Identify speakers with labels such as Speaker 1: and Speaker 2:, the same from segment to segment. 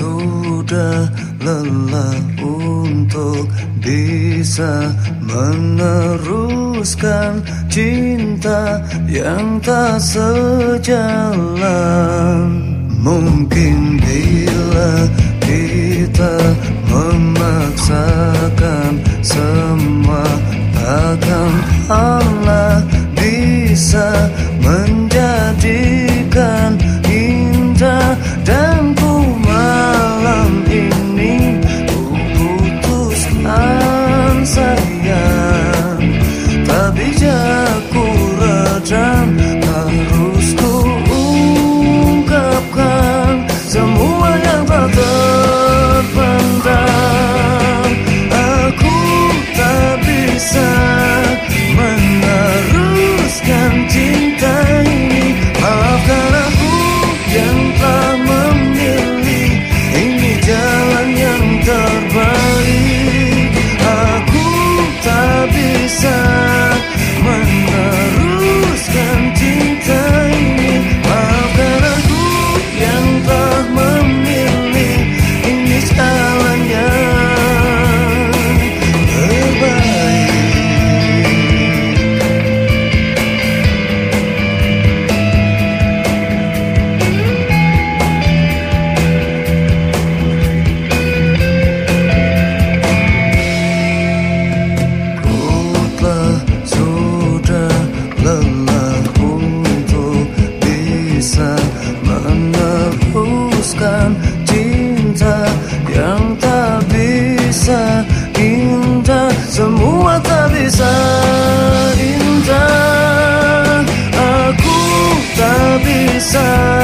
Speaker 1: sudah lelah untuk bisa meneruskan cinta yang tak sejalan. Mungkin bila kita memaksakan semua akan aman deserve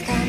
Speaker 1: está.